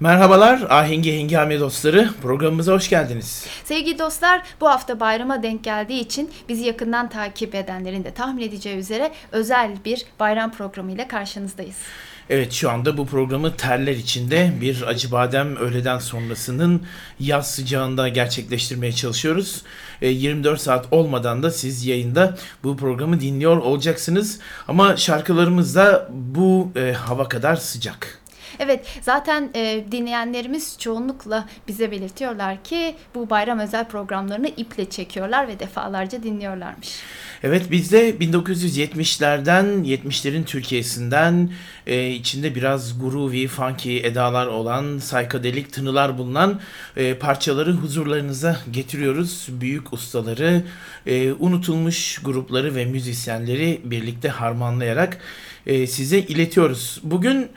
Merhabalar Ahengi Hengame dostları programımıza hoş geldiniz. Sevgili dostlar bu hafta bayrama denk geldiği için bizi yakından takip edenlerin de tahmin edeceği üzere özel bir bayram programı ile karşınızdayız. Evet şu anda bu programı terler içinde bir acı badem öğleden sonrasının yaz sıcağında gerçekleştirmeye çalışıyoruz. 24 saat olmadan da siz yayında bu programı dinliyor olacaksınız. Ama şarkılarımız da bu e, hava kadar sıcak. Evet zaten e, dinleyenlerimiz çoğunlukla bize belirtiyorlar ki bu bayram özel programlarını iple çekiyorlar ve defalarca dinliyorlarmış. Evet biz de 1970'lerden 70'lerin Türkiye'sinden e, içinde biraz groovy, funky edalar olan, saykadelik tınılar bulunan e, parçaları huzurlarınıza getiriyoruz. Büyük ustaları, e, unutulmuş grupları ve müzisyenleri birlikte harmanlayarak e, size iletiyoruz. Bugün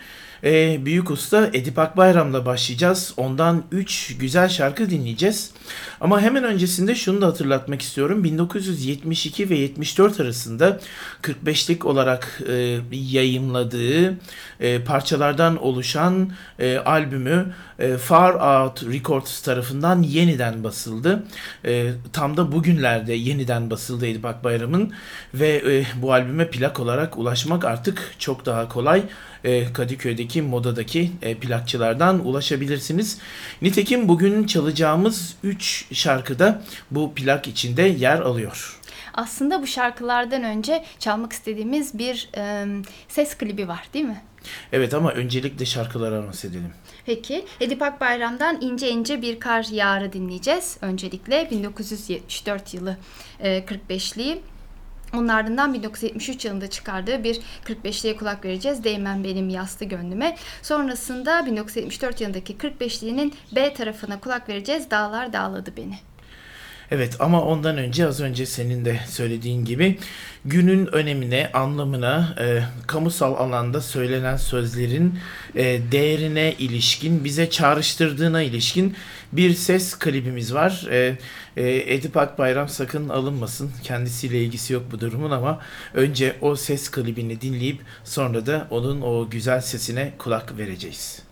e, büyük usta Edip Akbayram'la başlayacağız. Ondan 3 güzel şarkı dinleyeceğiz. Ama hemen öncesinde şunu da hatırlatmak istiyorum. 1972 ve 74 arasında 45'lik olarak e, yayımladığı e, parçalardan oluşan e, albümü e, Far Out Records tarafından yeniden basıldı. E, tam da bugünlerde yeniden basıldı Edip Akbayram'ın ve e, bu albüme plak olarak ulaşmak artık çok daha kolay e, Kadıköy'deki modadaki e, plakçılardan ulaşabilirsiniz. Nitekim bugün çalacağımız 3 şarkıda bu plak içinde yer alıyor. Aslında bu şarkılardan önce çalmak istediğimiz bir e, ses klibi var değil mi? Evet ama öncelikle şarkıları anons edelim. Peki Edip Akbayram'dan İnce İnce Bir Kar Yağar'ı dinleyeceğiz. Öncelikle 1974 yılı e, 45'liği. Onun ardından 1973 yılında çıkardığı bir 45'liğe kulak vereceğiz. Değmen benim yastı gönlüme. Sonrasında 1974 yılındaki 45'liğinin B tarafına kulak vereceğiz. Dağlar dağladı beni. Evet ama ondan önce az önce senin de söylediğin gibi günün önemine, anlamına, e, kamusal alanda söylenen sözlerin e, değerine ilişkin, bize çağrıştırdığına ilişkin bir ses klibimiz var. E, e, Edip Akbayram sakın alınmasın. Kendisiyle ilgisi yok bu durumun ama önce o ses klibini dinleyip sonra da onun o güzel sesine kulak vereceğiz.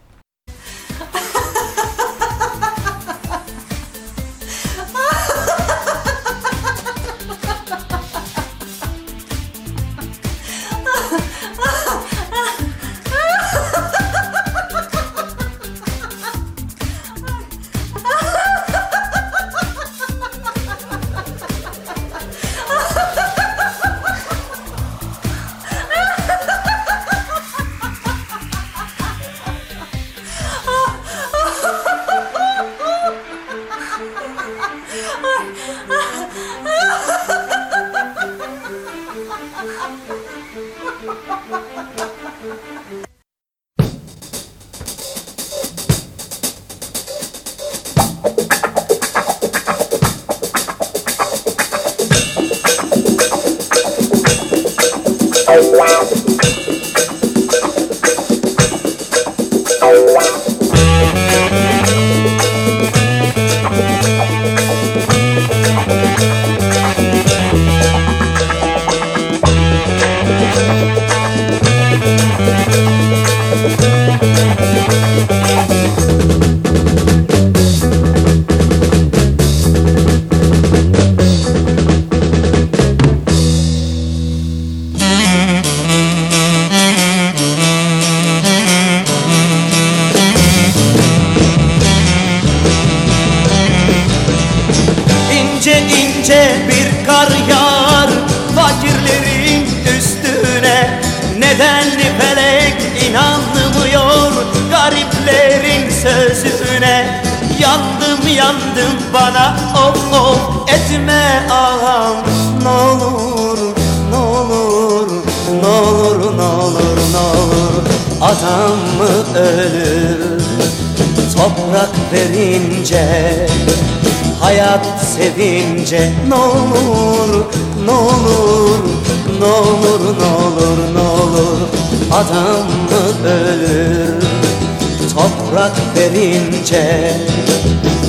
Verince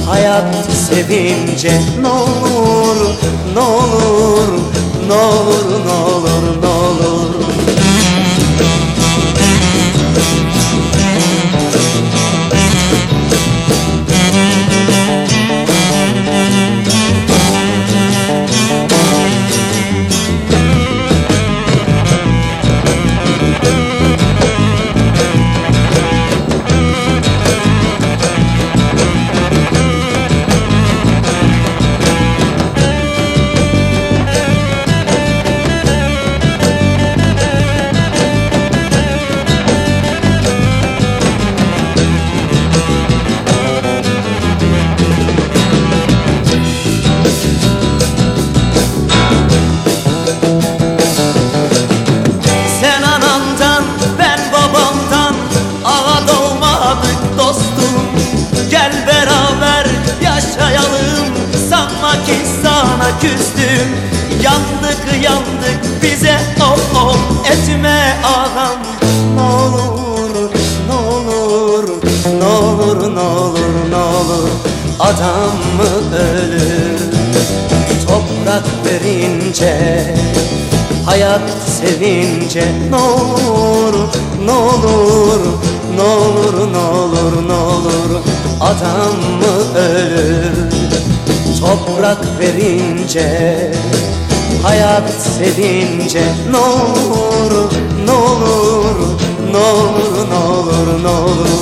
hayat sevince ne olur ne olur ne olur sevince Hayat sevince Ne olur, ne olur, ne olur, ne olur, ne olur.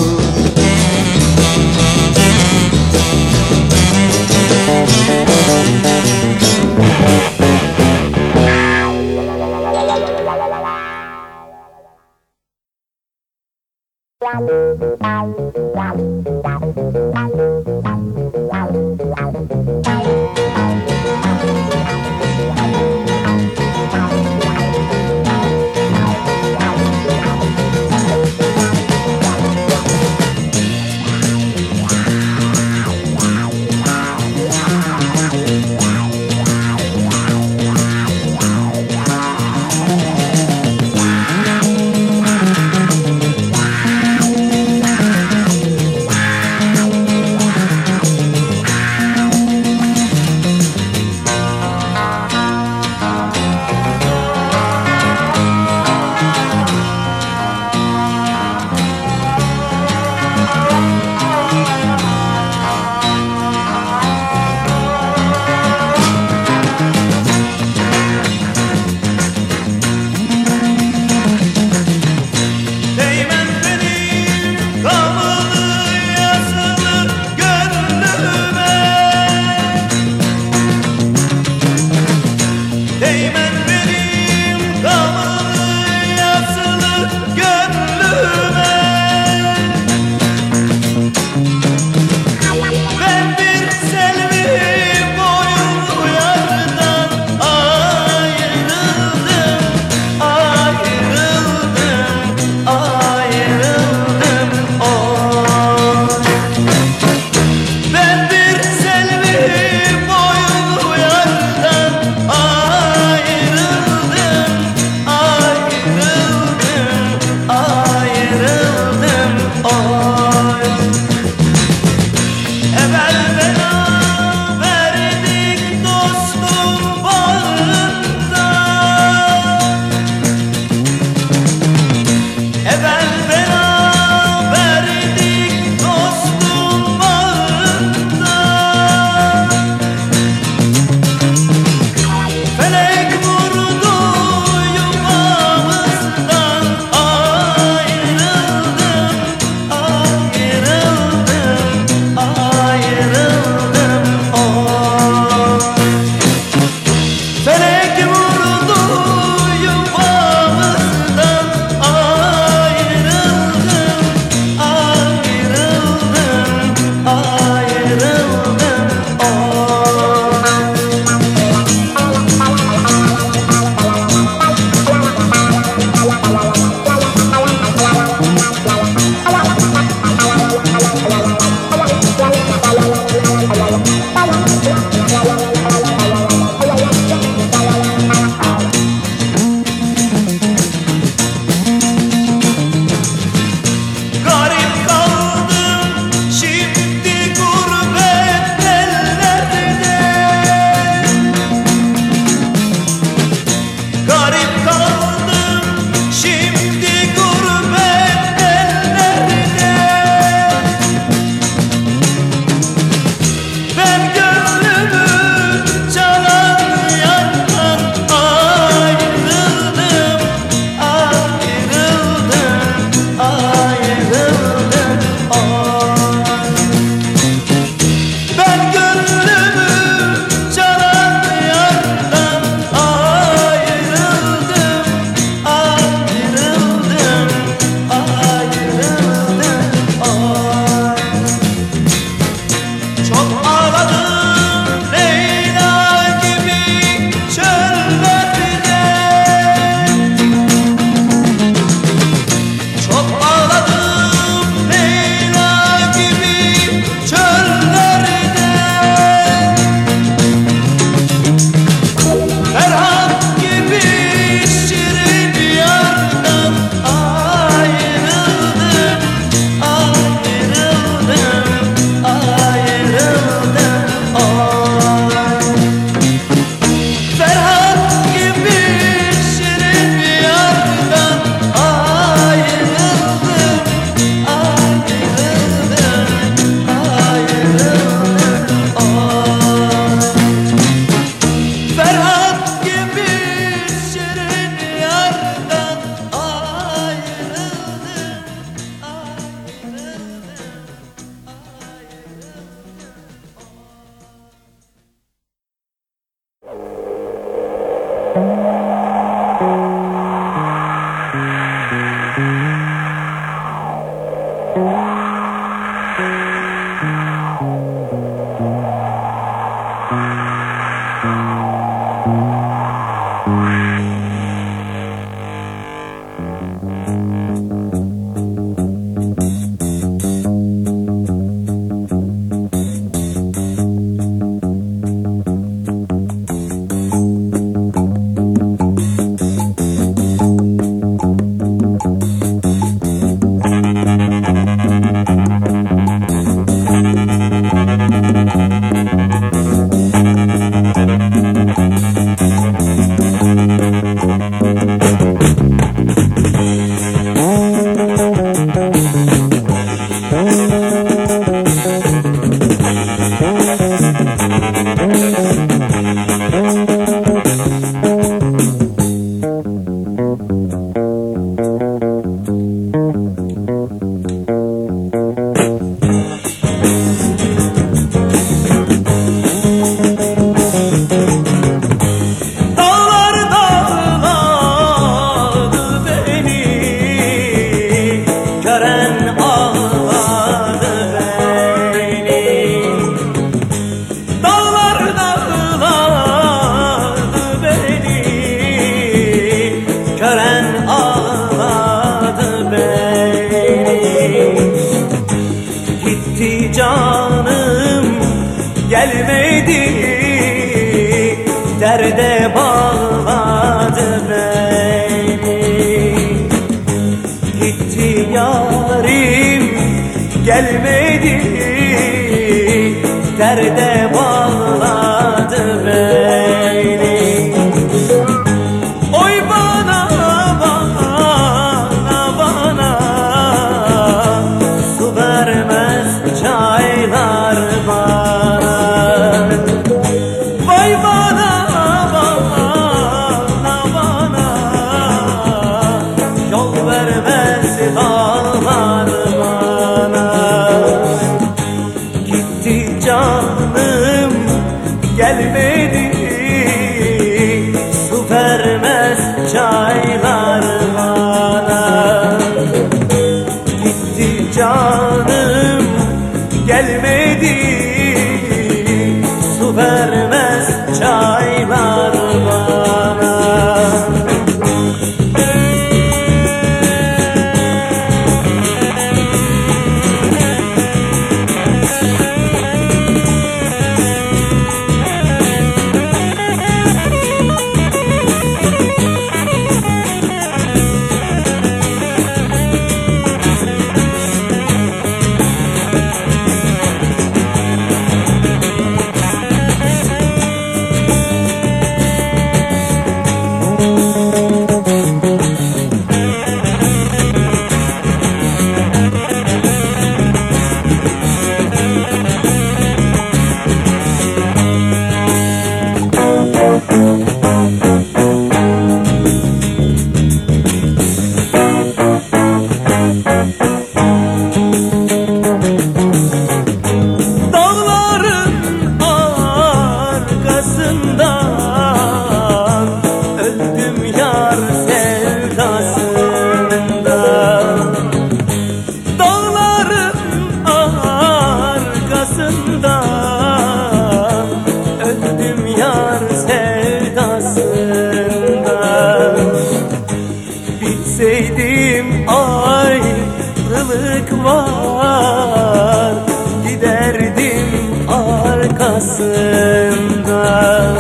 Arkasından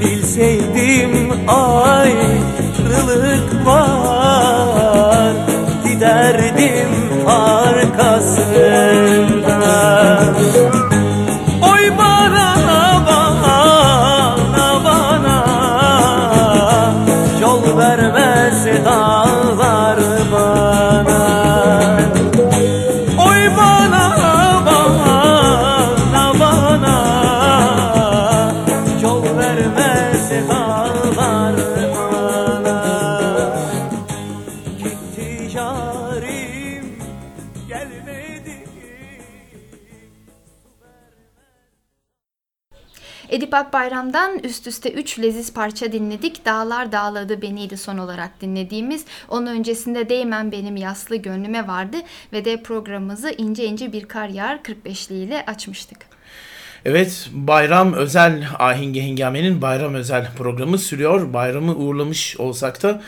Bilseydim ayrılık var Edip Akbayram'dan üst üste 3 leziz parça dinledik. Dağlar Dağladı Beni'ydi son olarak dinlediğimiz. Onun öncesinde Değmen Benim Yaslı Gönlüme vardı ve de programımızı ince ince bir kar yağar 45'li ile açmıştık. Evet, bayram özel Ahinge Hingame'nin bayram özel programı sürüyor. Bayramı uğurlamış olsak da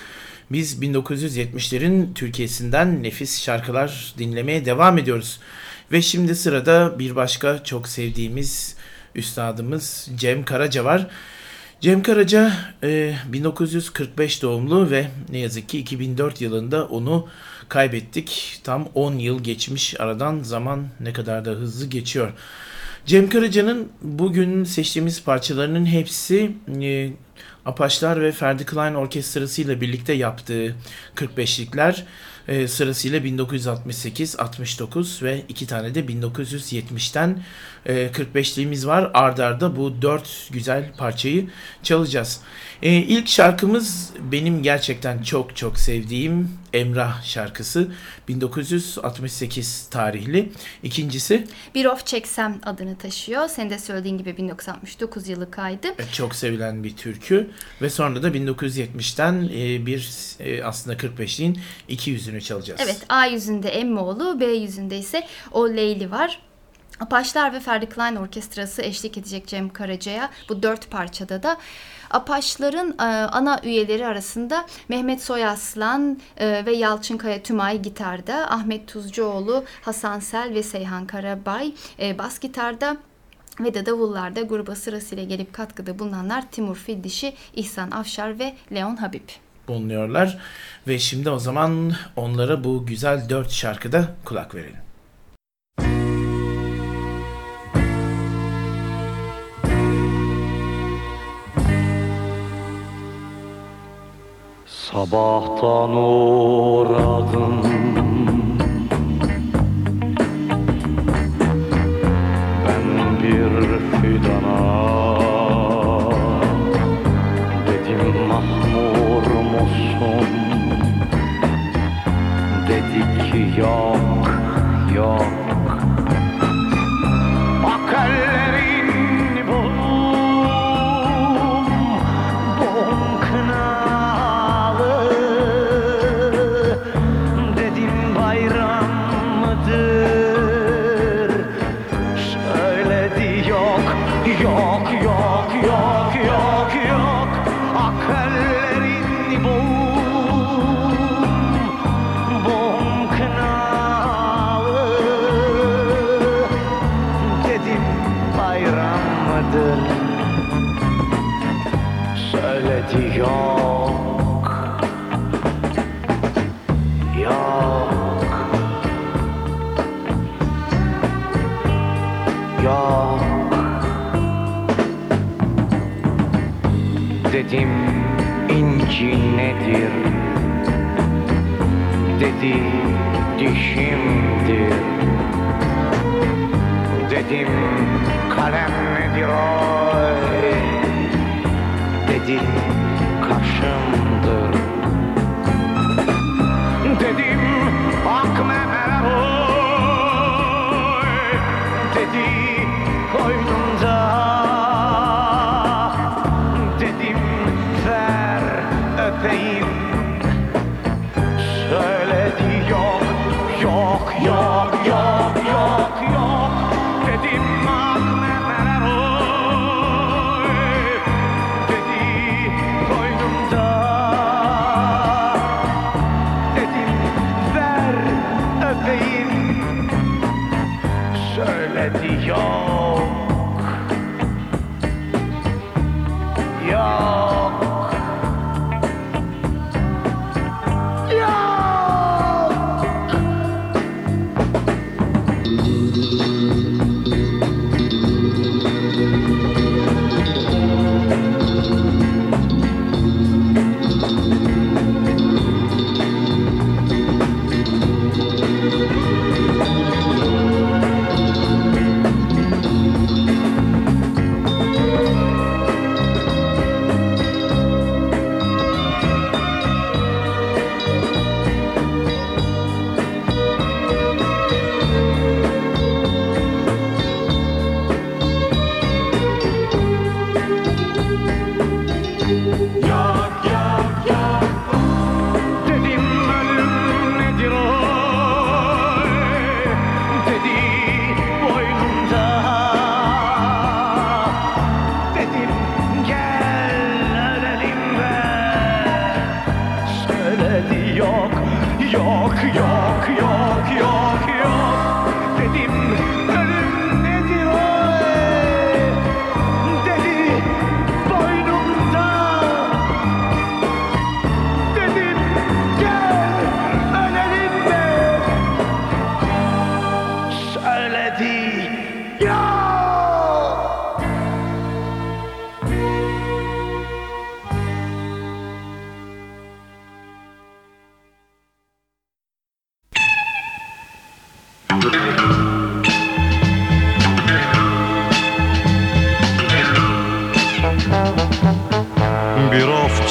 biz 1970'lerin Türkiye'sinden nefis şarkılar dinlemeye devam ediyoruz. Ve şimdi sırada bir başka çok sevdiğimiz üstadımız Cem Karaca var. Cem Karaca e, 1945 doğumlu ve ne yazık ki 2004 yılında onu kaybettik. Tam 10 yıl geçmiş aradan zaman ne kadar da hızlı geçiyor. Cem Karaca'nın bugün seçtiğimiz parçalarının hepsi e, Apaçlar ve Ferdi Klein Orkestrası ile birlikte yaptığı 45'likler. E, sırasıyla 1968, 69 ve iki tane de 1970'ten e, 45'liğimiz var. Ardarda arda bu dört güzel parçayı çalacağız. E, ilk şarkımız benim gerçekten çok çok sevdiğim Emrah şarkısı. 1968 tarihli. İkincisi Bir Of Çeksem adını taşıyor. Senin de söylediğin gibi 1969 yılı kaydı. e, çok sevilen bir türkü ve sonra da 1970'ten e, bir e, aslında 45'liğin iki yüzünü çalacağız. Evet A yüzünde Emmoğlu, B yüzünde ise O Leyli var. Apaçlar ve Ferdi Klein Orkestrası eşlik edecek Cem Karaca'ya bu dört parçada da. Apaçların e, ana üyeleri arasında Mehmet Soyaslan e, ve Yalçın Kaya Tümay gitarda, Ahmet Tuzcuoğlu, Hasan Sel ve Seyhan Karabay e, bas gitarda ve de davullarda gruba sırasıyla gelip katkıda bulunanlar Timur Fiddişi, İhsan Afşar ve Leon Habib. bulunuyorlar. Ve şimdi o zaman onlara bu güzel dört şarkıda kulak verelim. Sabahtan uğradım. Ben bir fidana Dedim mahmur musun? Dedi ki yok yok Yo.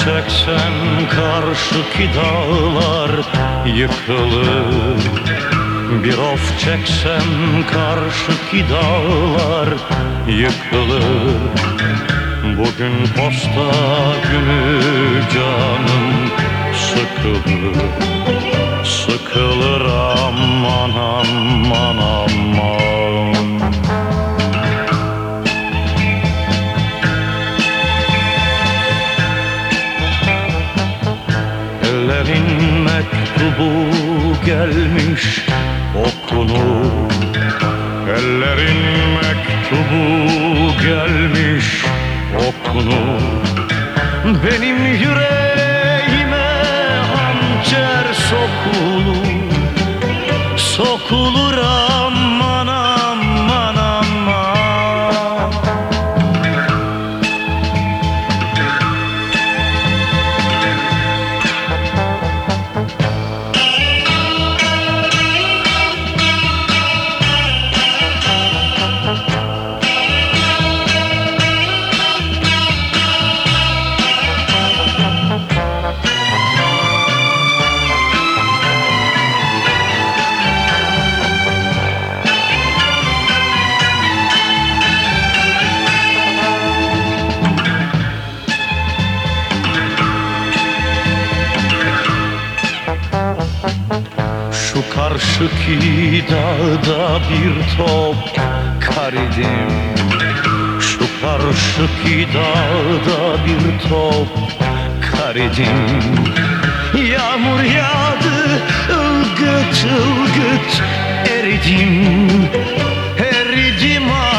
Çeksem karşıki dağlar yıkılır. Bir of çeksem karşıki dağlar yıkılır. Bugün posta günü canım sıkılır. Sıkılır aman aman aman mektubu gelmiş okunur. Ellerin mektubu gelmiş okunur. Benim yüreğime hançer sokulur Sokulur Şu karşıki dağda bir top kar idim Şu karşıki dağda bir top kar idim Yağmur yağdı ılgıt ılgıt eridim. Eridim aman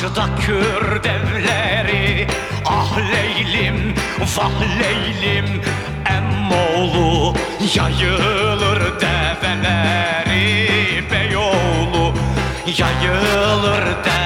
Karşıda Kür devleri. Ah Leylim, vah Leylim Emmoğlu yayılır develeri Beyoğlu yayılır develeri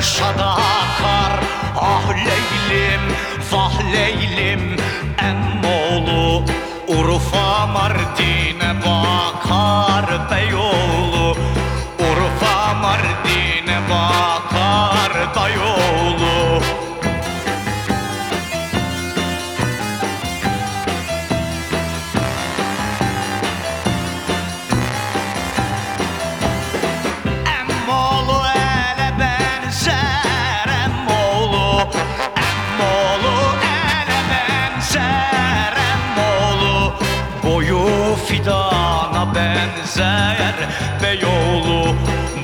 Diyarbakır şada akar Ah Leylim, vah Leylim fidana benzer Beyoğlu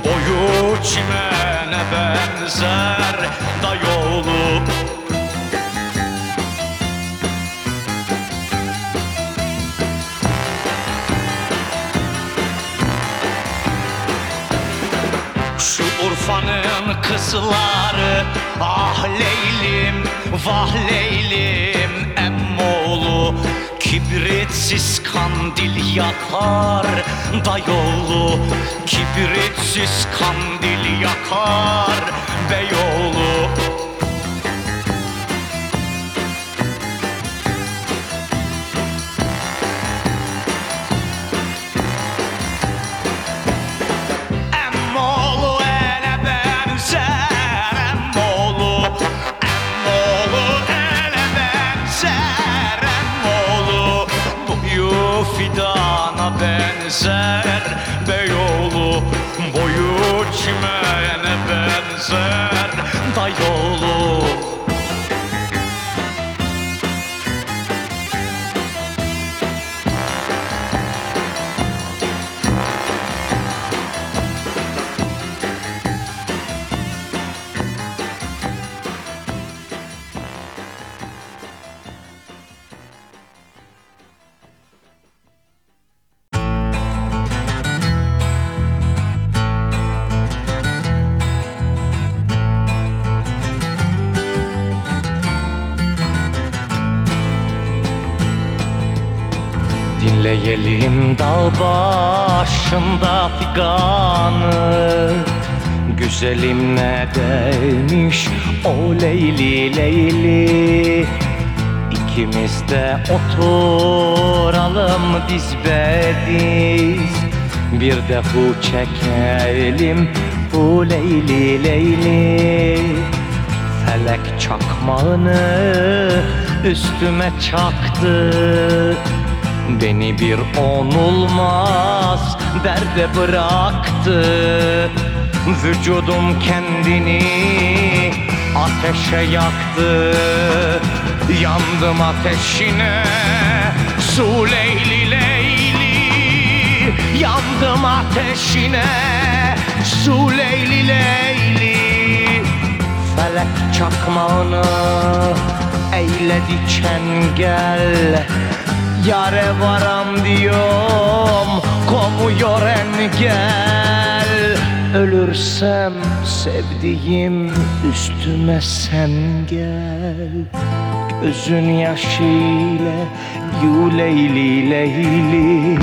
boyu çimene benzer Dayıoğlu Şu Urfa'nın kızları Ah Leylim, vah Leylim Emmoğlu Kibritsiz kandil yakar Dayıoğlu Kibritsiz kandil yakar Beyoğlu benzer Beyoğlu Boyu çimene benzer. Dayıoğlu Dinleyelim dağ başında figanı. Güzelim ne demiş o Leyli Leyli. İkimiz de oturalım diz bediz Bir de hu çekelim bu Leyli Leyli. Felek çakmağını üstüme çaktı Beni bir onulmaz derde bıraktı. Vücudum kendini ateşe yaktı. Yandım ateşine su leyli leyli. Yandım ateşine su leyli leyli. Felek çakmağını eyledi çengel Yare varam diyorum komuyor engel Ölürsem sevdiğim üstüme sen gel. Gözün yaşıyla yu leyli leyli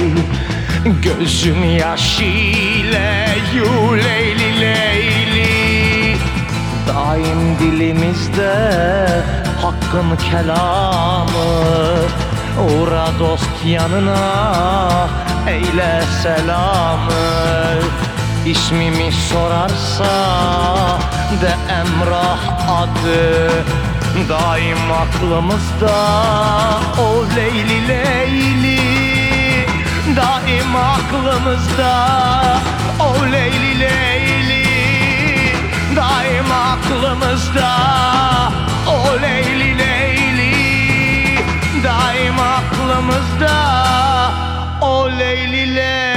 Gözün yaşıyla yu leyli leyli Daim dilimizde hakkın kelamı Uğra dost yanına eyle selamı. İsmimi sorarsa de Emrah adı. Daim aklımızda o Leyli Leyli. Daim aklımızda o Leyli Leyli. Daim aklımızda o Leyli Leyli Daim aklımızda. O Leyli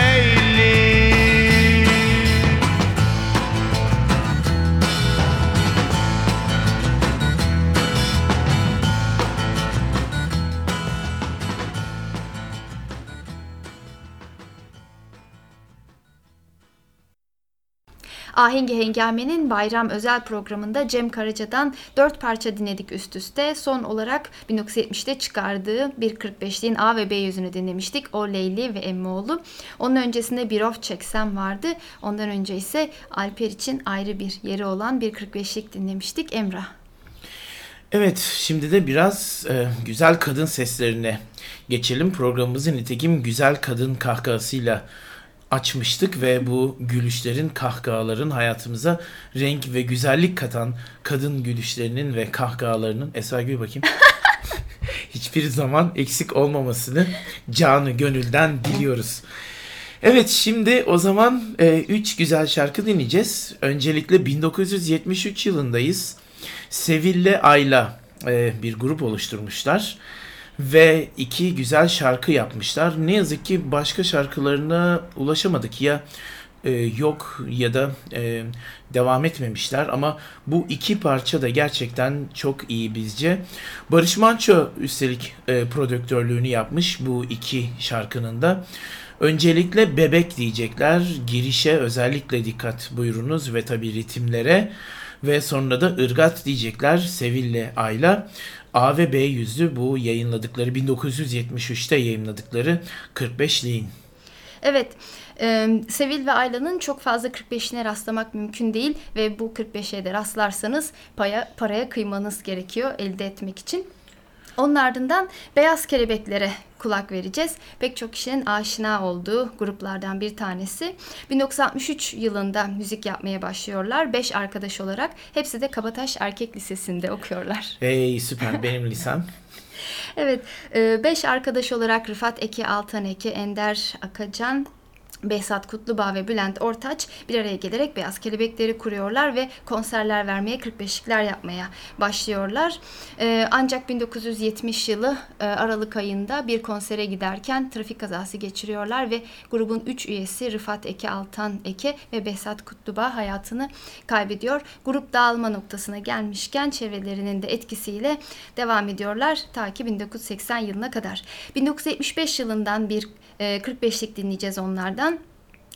Ahengi Hengame'nin bayram özel programında Cem Karaca'dan 4 parça dinledik üst üste. Son olarak 1970'te çıkardığı bir 45'liğin A ve B yüzünü dinlemiştik. O Leyli ve Emmoğlu. Onun öncesinde Bir Of Çeksem vardı. Ondan önce ise Alper için ayrı bir yeri olan bir 45'lik dinlemiştik. Emrah. Evet, şimdi de biraz e, güzel kadın seslerine geçelim. Programımızı nitekim güzel kadın kahkahasıyla açmıştık ve bu gülüşlerin, kahkahaların hayatımıza renk ve güzellik katan kadın gülüşlerinin ve kahkahalarının Esra Gül bakayım. Hiçbir zaman eksik olmamasını canı gönülden diliyoruz. Evet şimdi o zaman 3 güzel şarkı dinleyeceğiz. Öncelikle 1973 yılındayız. Seville Ayla e, bir grup oluşturmuşlar. Ve iki güzel şarkı yapmışlar. Ne yazık ki başka şarkılarına ulaşamadık ya e, yok ya da e, devam etmemişler ama bu iki parça da gerçekten çok iyi bizce. Barış Manço üstelik e, prodüktörlüğünü yapmış bu iki şarkının da. Öncelikle bebek diyecekler. Girişe özellikle dikkat buyurunuz ve tabi ritimlere. Ve sonra da ırgat diyecekler Sevil'le Ayla. A ve B yüzlü bu yayınladıkları 1973'te yayınladıkları 45'liğin. Evet, e, Sevil ve Ayla'nın çok fazla 45'ine rastlamak mümkün değil ve bu 45'e de rastlarsanız paya, paraya kıymanız gerekiyor elde etmek için. Onun ardından Beyaz Kelebeklere kulak vereceğiz. Pek çok kişinin aşina olduğu gruplardan bir tanesi. 1963 yılında müzik yapmaya başlıyorlar. Beş arkadaş olarak. Hepsi de Kabataş Erkek Lisesi'nde okuyorlar. Hey süper benim lisem. Evet, e, beş arkadaş olarak Rıfat Eke, Altan Eke, Ender Akacan, Behzat Kutlubağ ve Bülent Ortaç bir araya gelerek Beyaz Kelebekleri kuruyorlar ve konserler vermeye 45'likler yapmaya başlıyorlar. Ee, ancak 1970 yılı e, Aralık ayında bir konsere giderken trafik kazası geçiriyorlar ve grubun 3 üyesi Rıfat Eke, Altan Eke ve Behzat Kutlubağ hayatını kaybediyor. Grup dağılma noktasına gelmişken çevrelerinin de etkisiyle devam ediyorlar ta ki 1980 yılına kadar. 1975 yılından bir e, 45'lik dinleyeceğiz onlardan.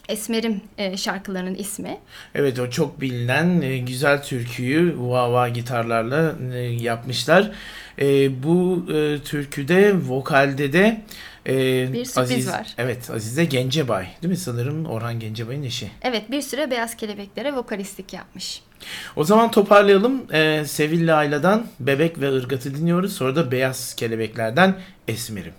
Esmerim e, şarkılarının ismi. Evet o çok bilinen e, güzel türküyü vava gitarlarla e, yapmışlar. E, bu e, türküde vokalde de e, Bir sürpriz Aziz, var. Evet Azize Gencebay değil mi sanırım Orhan Gencebay'ın eşi. Evet bir süre Beyaz Kelebekler'e vokalistlik yapmış. O zaman toparlayalım. E, Sevil'le Ayla'dan Bebek ve Irgat'ı dinliyoruz. Sonra da Beyaz Kelebekler'den Esmer'im.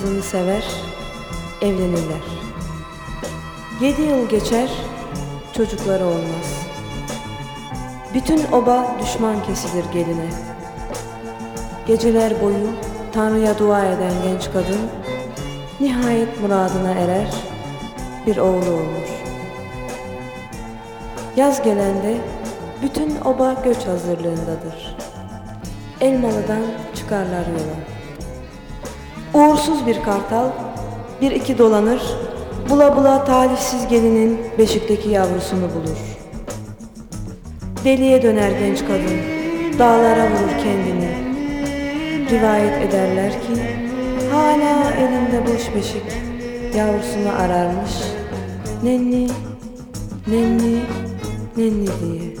Kızını sever, evlenirler. Yedi yıl geçer, çocukları olmaz. Bütün oba düşman kesilir geline. Geceler boyu Tanrı'ya dua eden genç kadın nihayet muradına erer, bir oğlu olur. Yaz gelende bütün oba göç hazırlığındadır. Elmalı'dan çıkarlar yola. Yolsuz bir kartal, bir iki dolanır, bula bula talihsiz gelinin beşikteki yavrusunu bulur. Deliye döner genç kadın, dağlara vurur kendini. Rivayet ederler ki, hala elinde boş beşik, yavrusunu ararmış. Nenni, nenni, nenni diye.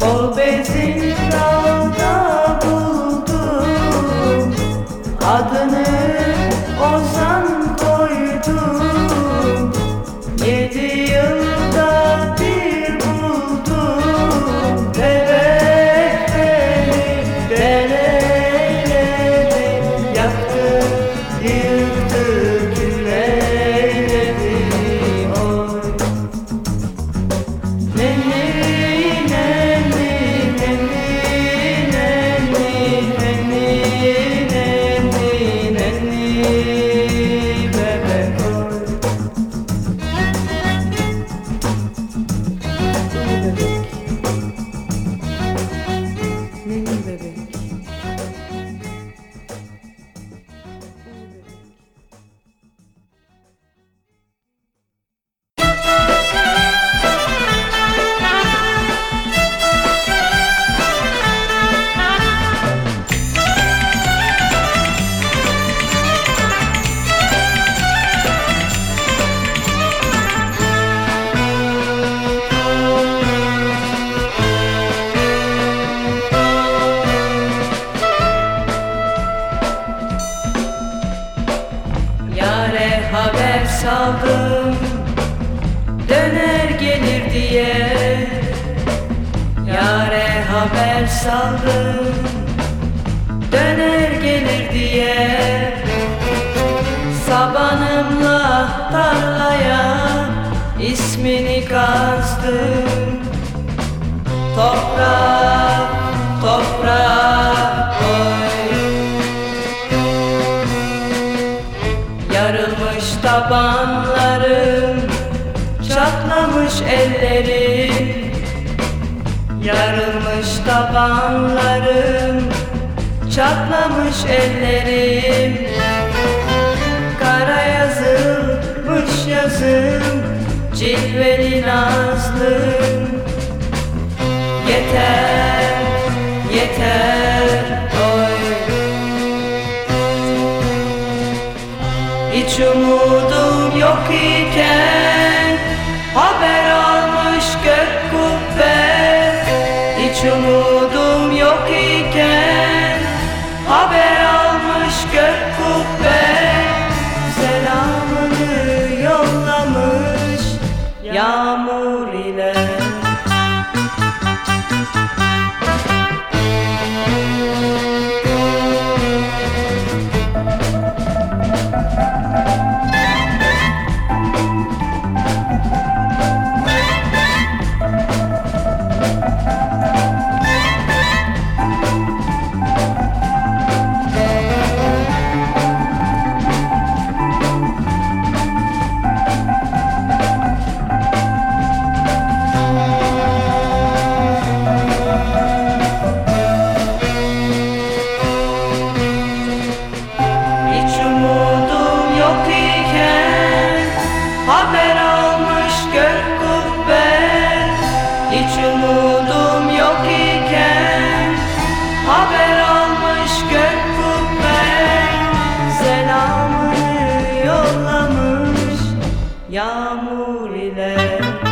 Kol Kanamış ellerim. Yarılmış tabanlarım Çatlamış ellerim. Kara yazılmış yazım Cilveli nazlım. Yeter, yeter oy. Hiç umudum yok iken holy land.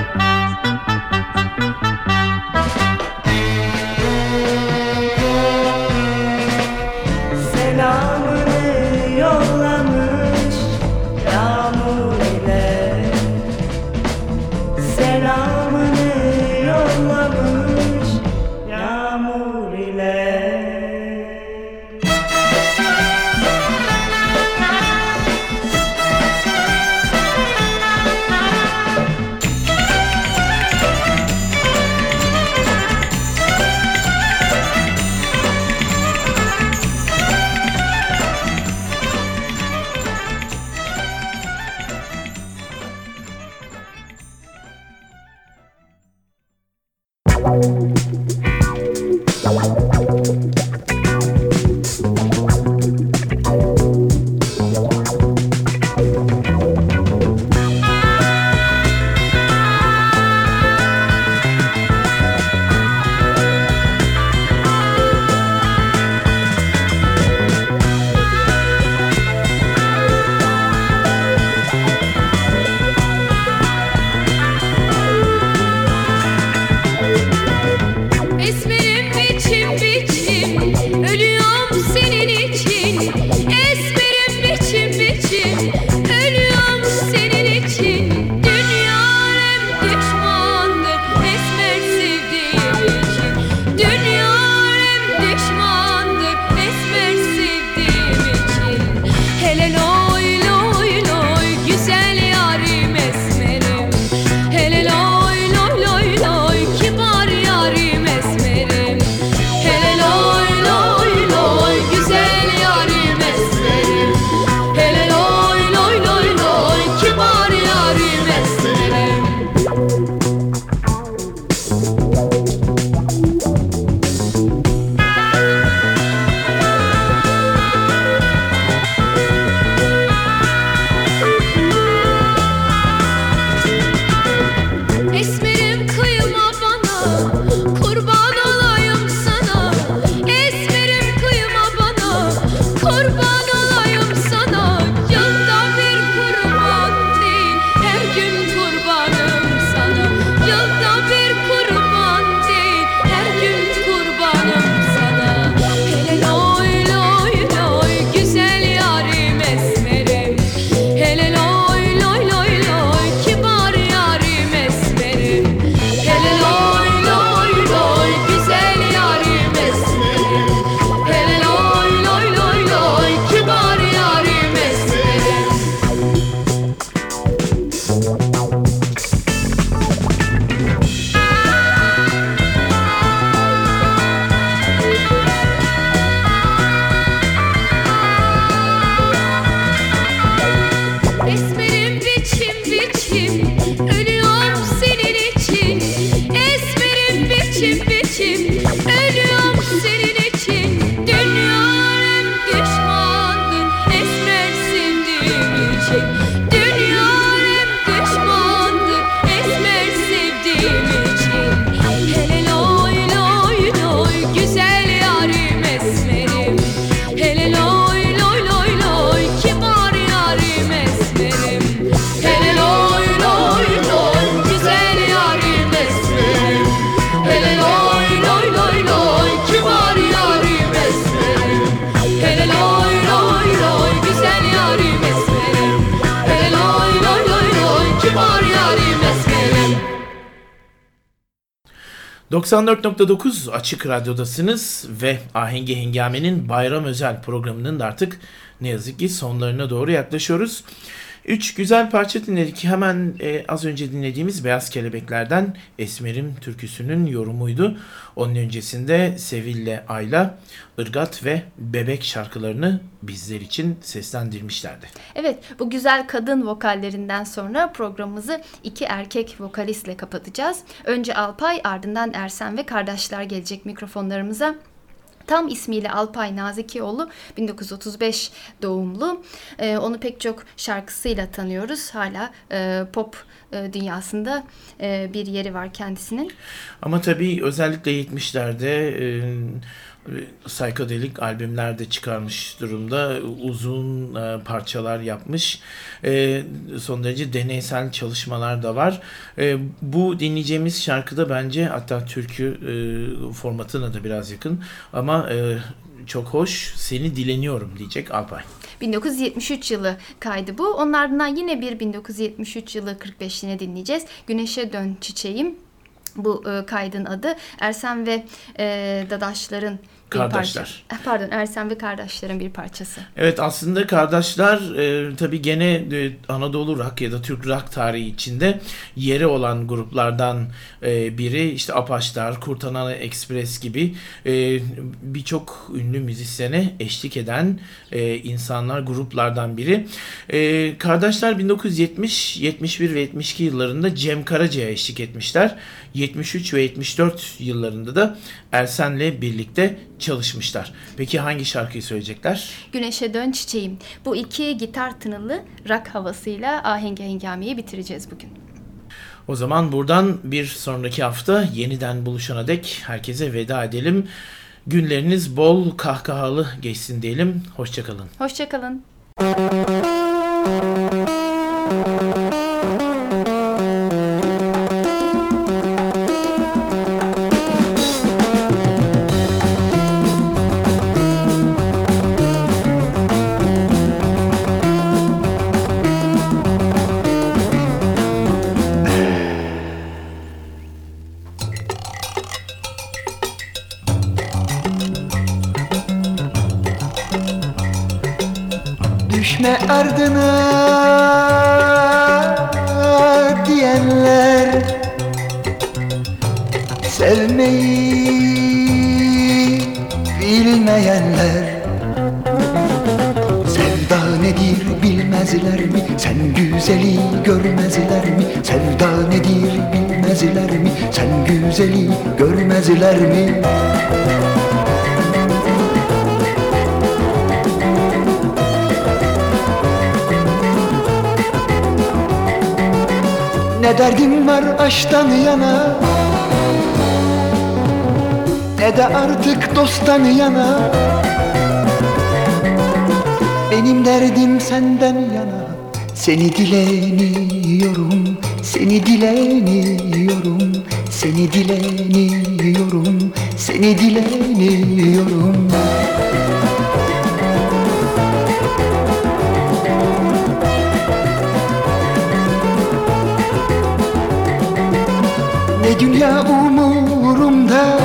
94.9 Açık Radyo'dasınız ve Ahengi Hengame'nin bayram özel programının da artık ne yazık ki sonlarına doğru yaklaşıyoruz. Üç güzel parça dinledik. Hemen e, az önce dinlediğimiz Beyaz Kelebekler'den Esmer'im türküsünün yorumuydu. Onun öncesinde Sevil'le Ayla, Irgat ve Bebek şarkılarını bizler için seslendirmişlerdi. Evet, bu güzel kadın vokallerinden sonra programımızı iki erkek vokalistle kapatacağız. Önce Alpay, ardından Ersen ve kardeşler gelecek mikrofonlarımıza. Tam ismiyle Alpay Nazikioğlu 1935 doğumlu. Ee, onu pek çok şarkısıyla tanıyoruz. Hala e, pop e, dünyasında e, bir yeri var kendisinin. Ama tabii özellikle 70'lerde e, psikodelik albümler de çıkarmış durumda. Uzun e, parçalar yapmış. E, son derece deneysel çalışmalar da var. E, bu dinleyeceğimiz şarkıda bence hatta türkü e, formatına da biraz yakın. Ama e, çok hoş. Seni dileniyorum diyecek Alpay. 1973 yılı kaydı bu. Onun ardından yine bir 1973 yılı 45'ine dinleyeceğiz. Güneşe Dön Çiçeğim. Bu e, kaydın adı. Ersen ve e, Dadaşların Kardeşler. parça- Eh, Pardon Ersen ve kardeşlerin bir parçası. Evet aslında kardeşler e, tabii gene e, Anadolu rock ya da Türk rock tarihi içinde yeri olan gruplardan e, biri işte Apaçlar, Kurtanan Express gibi e, birçok ünlü müzisyene eşlik eden e, insanlar gruplardan biri. E, kardeşler 1970, 71 ve 72 yıllarında Cem Karaca'ya eşlik etmişler. 73 ve 74 yıllarında da Ersen'le birlikte çalışmışlar. Peki hangi şarkıyı söyleyecekler? Güneşe Dön Çiçeğim. Bu iki gitar tınılı rock havasıyla Ahengi Hengami'yi bitireceğiz bugün. O zaman buradan bir sonraki hafta yeniden buluşana dek herkese veda edelim. Günleriniz bol kahkahalı geçsin diyelim. Hoşçakalın. Hoşçakalın. Nedir bilmezler mi? Sen güzeli görmezler mi? Sevda nedir bilmezler mi? Sen güzeli görmezler mi? Ne derdim var aşktan yana Ne de artık dosttan yana Benim derdim senden yana. Seni dileniyorum Seni dileniyorum Seni dileniyorum Seni dileniyorum Ne dünya umurumda.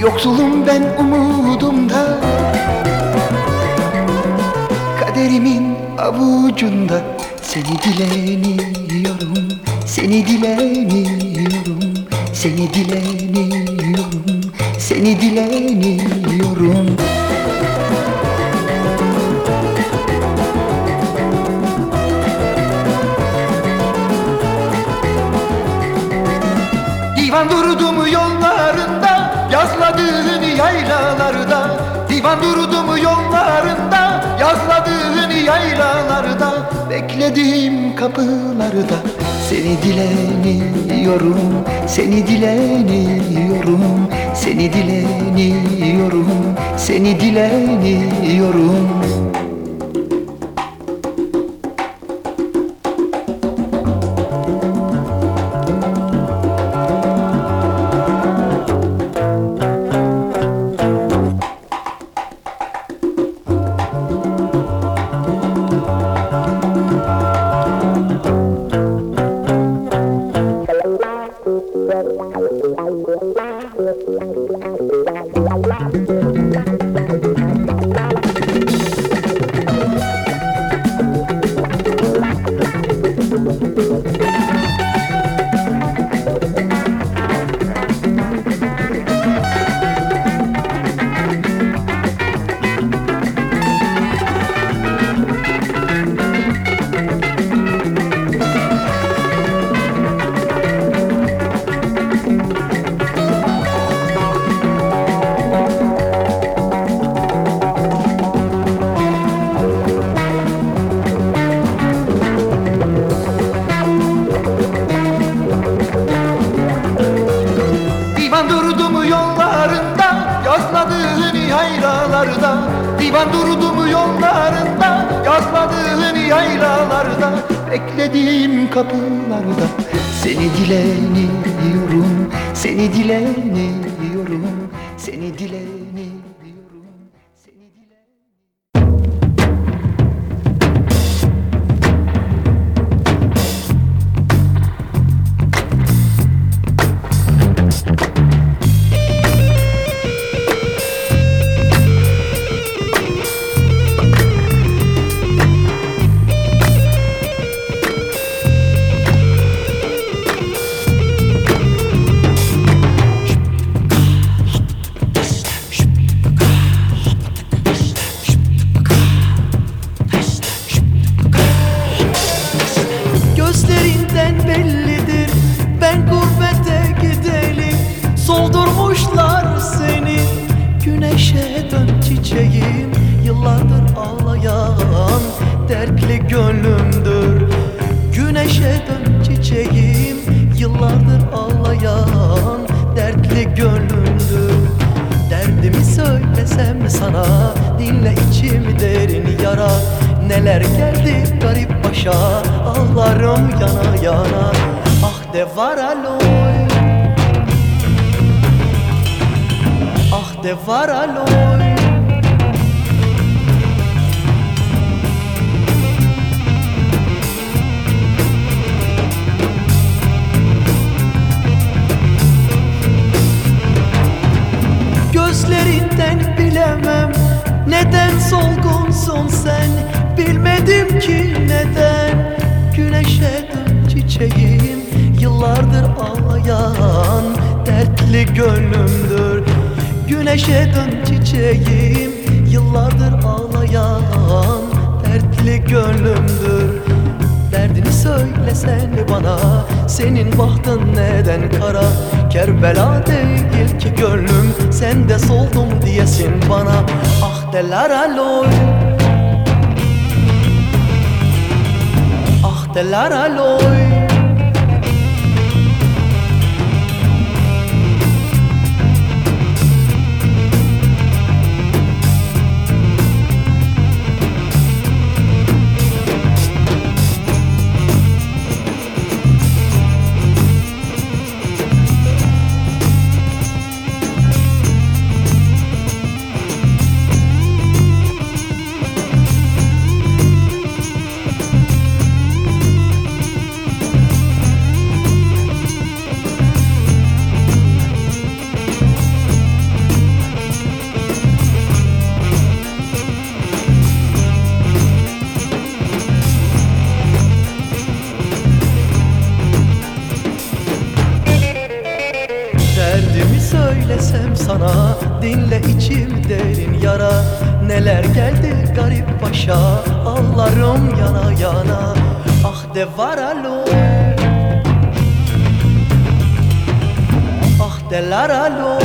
Yoksulum ben umudumda avucunda. Seni dileniyorum Seni dileniyorum Seni dileniyorum Seni dileniyorum. Divan durdum yollarında Yazladığın yaylalarda. Divan durdum yollarında Yazladığın Geldim kapılarda seni dileniyorum Seni dileniyorum Seni dileniyorum Seni dileniyorum. unuttum diyesin bana. Ah deler aloy. Ah deler aloy. desem sana Dinle içim derin yara. Neler geldi garip başa Ağlarım yana yana. Ah de var alo Ah de lar alo